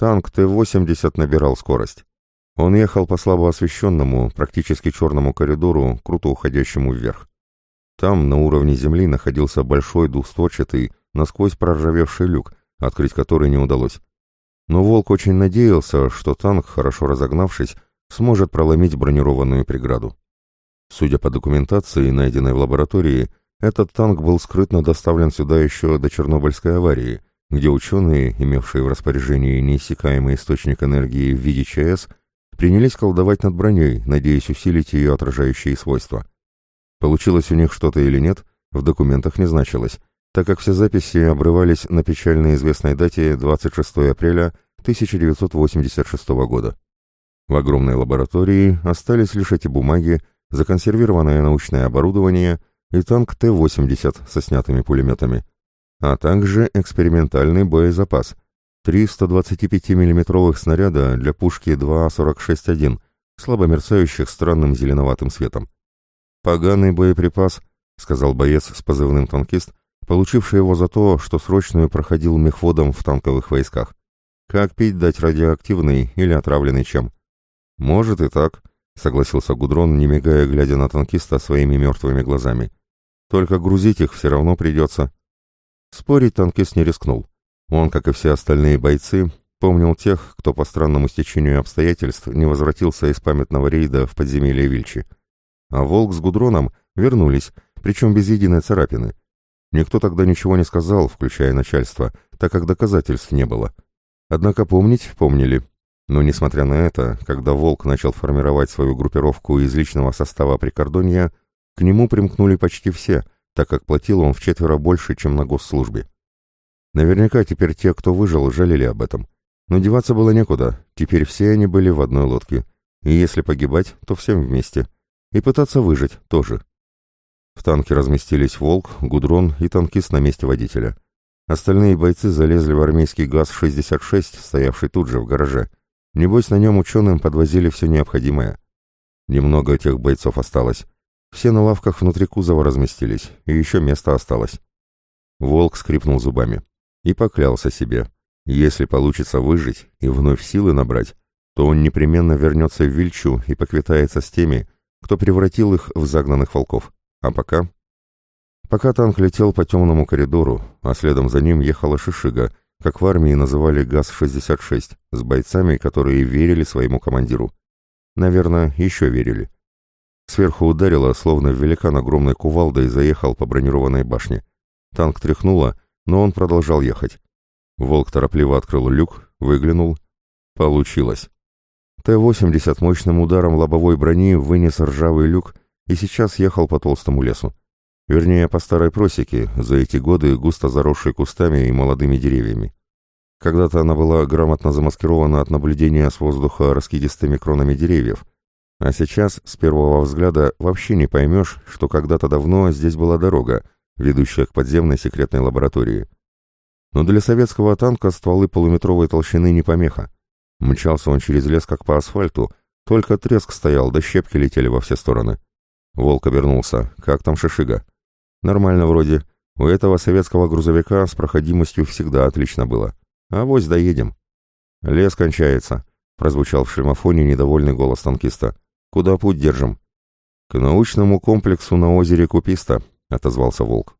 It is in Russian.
Танк Т-80 набирал скорость. Он ехал по слабо освещенному, практически черному коридору, круто уходящему вверх. Там, на уровне земли, находился большой двухстворчатый, насквозь проржавевший люк, открыть который не удалось. Но Волк очень надеялся, что танк, хорошо разогнавшись, сможет проломить бронированную преграду. Судя по документации, найденной в лаборатории, этот танк был скрытно доставлен сюда еще до Чернобыльской аварии, где ученые, имевшие в распоряжении неиссякаемый источник энергии в виде ЧС, принялись колдовать над броней, надеясь усилить ее отражающие свойства. Получилось у них что-то или нет, в документах не значилось, так как все записи обрывались на печально известной дате 26 апреля 1986 года. В огромной лаборатории остались лишь эти бумаги, законсервированное научное оборудование и танк Т-80 со снятыми пулеметами, а также экспериментальный боезапас – три 125 миллиметровых снаряда для пушки 2.46-1, слабо мерцающих странным зеленоватым светом. «Поганый боеприпас», — сказал боец с позывным танкист, получивший его за то, что срочную проходил мехводом в танковых войсках. «Как пить дать радиоактивный или отравленный чем?» «Может и так», — согласился Гудрон, не мигая, глядя на танкиста своими мертвыми глазами. «Только грузить их все равно придется». Спорить танкист не рискнул. Он, как и все остальные бойцы, помнил тех, кто по странному стечению обстоятельств не возвратился из памятного рейда в подземелье Вильчи. А Волк с Гудроном вернулись, причем без единой царапины. Никто тогда ничего не сказал, включая начальство, так как доказательств не было. Однако помнить помнили. Но, несмотря на это, когда Волк начал формировать свою группировку из личного состава прикордонья, к нему примкнули почти все, так как платил он в четверо больше, чем на госслужбе. Наверняка теперь те, кто выжил, жалели об этом. Но деваться было некуда, теперь все они были в одной лодке. И если погибать, то всем вместе — и пытаться выжить тоже. В танке разместились Волк, Гудрон и танкист на месте водителя. Остальные бойцы залезли в армейский ГАЗ-66, стоявший тут же в гараже. Небось, на нем ученым подвозили все необходимое. Немного тех бойцов осталось. Все на лавках внутри кузова разместились, и еще место осталось. Волк скрипнул зубами и поклялся себе. Если получится выжить и вновь силы набрать, то он непременно вернется в Вильчу и поквитается с теми, кто превратил их в загнанных волков. А пока... Пока танк летел по темному коридору, а следом за ним ехала шишига, как в армии называли ГАЗ-66, с бойцами, которые верили своему командиру. Наверное, еще верили. Сверху ударило, словно великан огромной кувалдой заехал по бронированной башне. Танк тряхнуло, но он продолжал ехать. Волк торопливо открыл люк, выглянул. Получилось. Т-80 мощным ударом лобовой брони вынес ржавый люк и сейчас ехал по толстому лесу. Вернее, по старой просеке, за эти годы густо заросшей кустами и молодыми деревьями. Когда-то она была грамотно замаскирована от наблюдения с воздуха раскидистыми кронами деревьев, а сейчас, с первого взгляда, вообще не поймешь, что когда-то давно здесь была дорога, ведущая к подземной секретной лаборатории. Но для советского танка стволы полуметровой толщины не помеха. Мчался он через лес, как по асфальту, только треск стоял, да щепки летели во все стороны. Волк обернулся. «Как там шишига?» «Нормально вроде. У этого советского грузовика с проходимостью всегда отлично было. А вось доедем». «Лес кончается», — прозвучал в шлемофоне недовольный голос танкиста. «Куда путь держим?» «К научному комплексу на озере Куписта», — отозвался Волк.